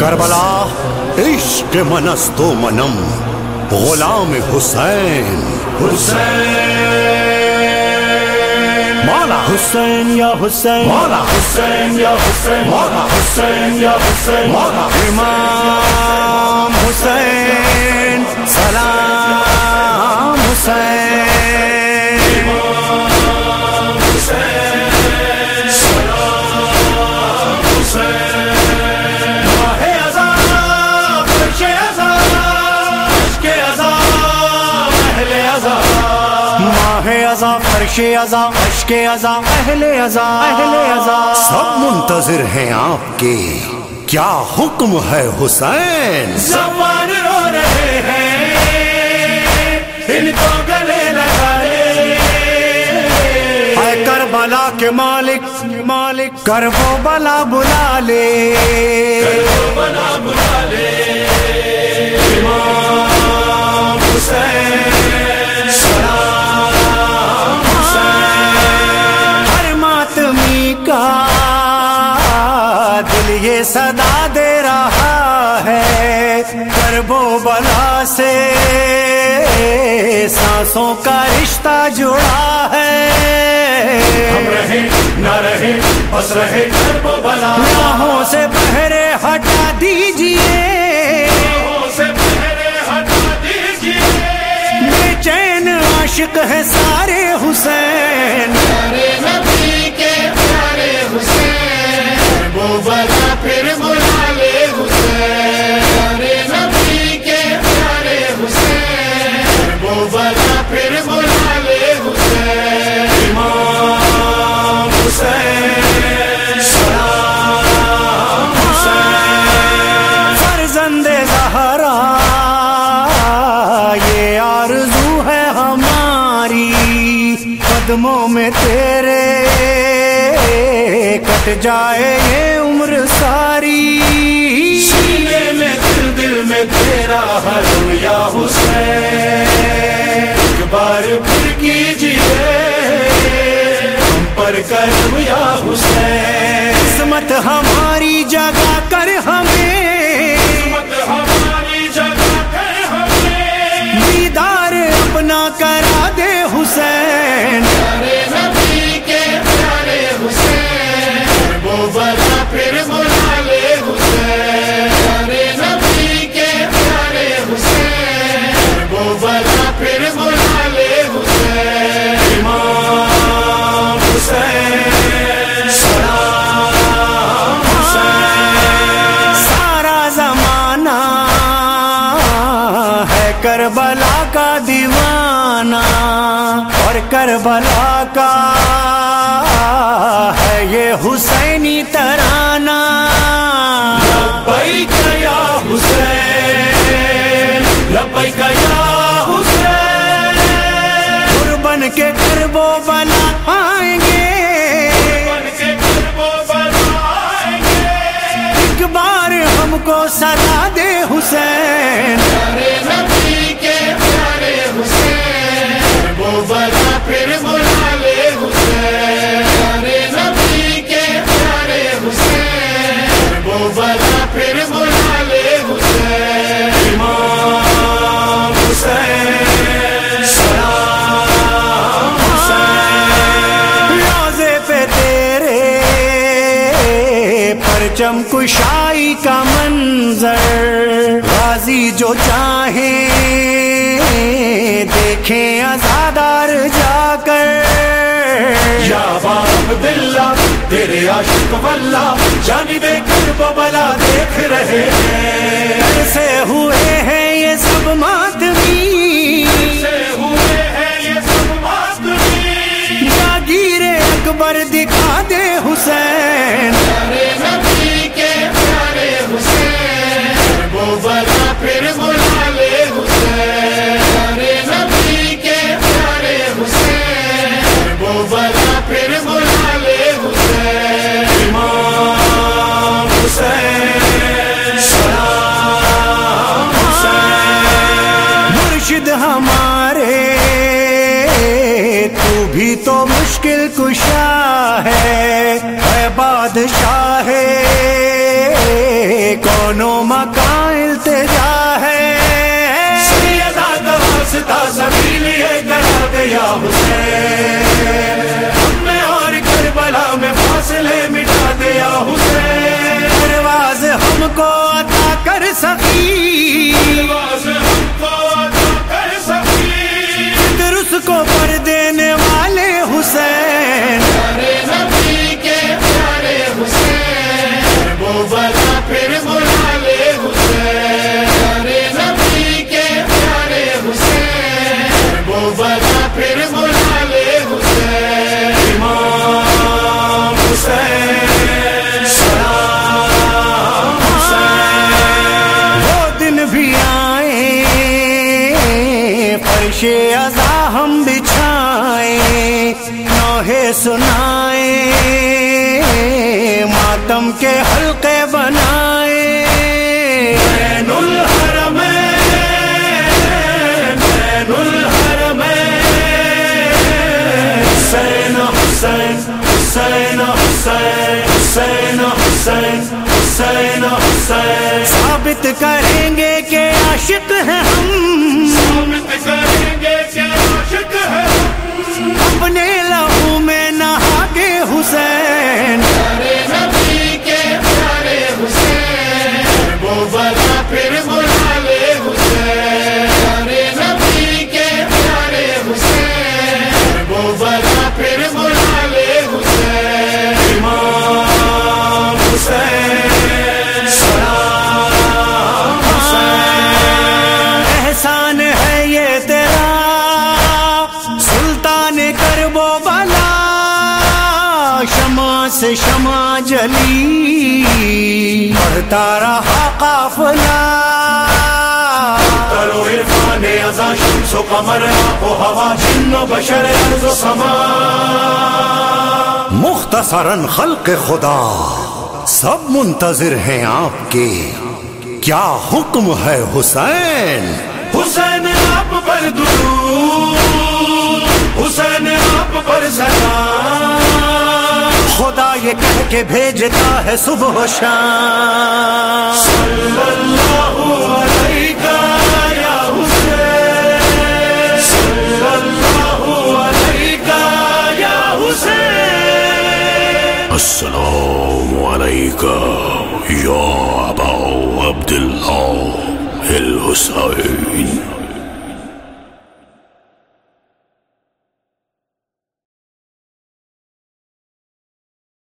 کربلا عشق منستو منم غلام حسین۔ مولا حسین یا حسین مولا حسین یا حسین مولا حسین یا حسین مولا امام حسین سلام حسین فرش ازا عشق ازا اہل ازا اہل ازا سب منتظر ہیں آپ کے۔ کیا حکم ہے حسین؟ زبان رو رہے ہیں ان کو گلے لگائے اے کربلا کے مالک مالک کر وہ بلا بلا لے۔ بلا بلا لے۔ امام حسین۔ کا دل یہ صدا دے رہا ہے کربو بلا سے سانسوں کا رشتہ جڑا ہے۔ ہم رہے نہ رہے بس رہے کربو بلا۔ راہوں سے پہرے ہٹا بے چین عاشق ہے سارے حسین۔ وہ بلا پھر بلا لے حسین نبی کے پیارے حسین وہ بلا پھر بلا لے حسین امام حسین سلام حسین فرزند زہرا یہ آرزو ہے ہماری قدموں میں تیرے کٹ جائے یہ عمر ساری۔ سینے میں دل دل میں تیرا حرم یا حسین۔ ایک بار پھر کیجیے ہم پر کرم یا حسین۔ قسمت ہماری جگہ کربلا کا دیوانہ اور کربلا کا ہے یہ حسینی ترانہ۔ لبیک یا حسین لبیک یا حسین۔ قربن کے کربو بنا آئیں گے۔ ایک بار ہم کو سلا دے حسین۔ پرچم کشائی کا منظر غازی جو چاہیں دیکھیں ازادار جا کر۔ یا باب دلہ تیرے عاشق واللہ جانب کرب بلا دیکھ رہے ہیں۔ سے ہوئے ہیں یہ حسین مرشد ہمارے، تو بھی تو مشکل کشا ہے۔ اے بادشاہ ہے کونوں مکان التجا ہے۔ سیدہ کا واسطہ سبھی لیے کرا حسین۔ کو پر دینے والے حسین نوحے سنائے ماتم کے حلقے بنائے۔ بین الحرمین بین الحرمین حسین حسین حسین حسین حسین حسین حسین۔ حسین ثابت کریں گے کہ عاشق ہیں ہم۔ ثابت کریں گے کہ عاشق ہے اپنے حسین سے شمع جلی بڑھتا رہا قافلہ۔ کرو عرفان ازا شمس و قمر و ہوا جن و بشر ارض و سما۔ مختصراً خلق خدا سب منتظر ہیں آپ کے۔ کیا حکم ہے حسین؟ حسین آپ پر درود۔ حسین آپ پر سلام۔ یہ کہہ کے بھیجتا ہے صبح و شام۔ صلی اللہ علیہ یا حسین صلی اللہ علیہ یا حسین السلام عليك يا أبا عبد الله الحسين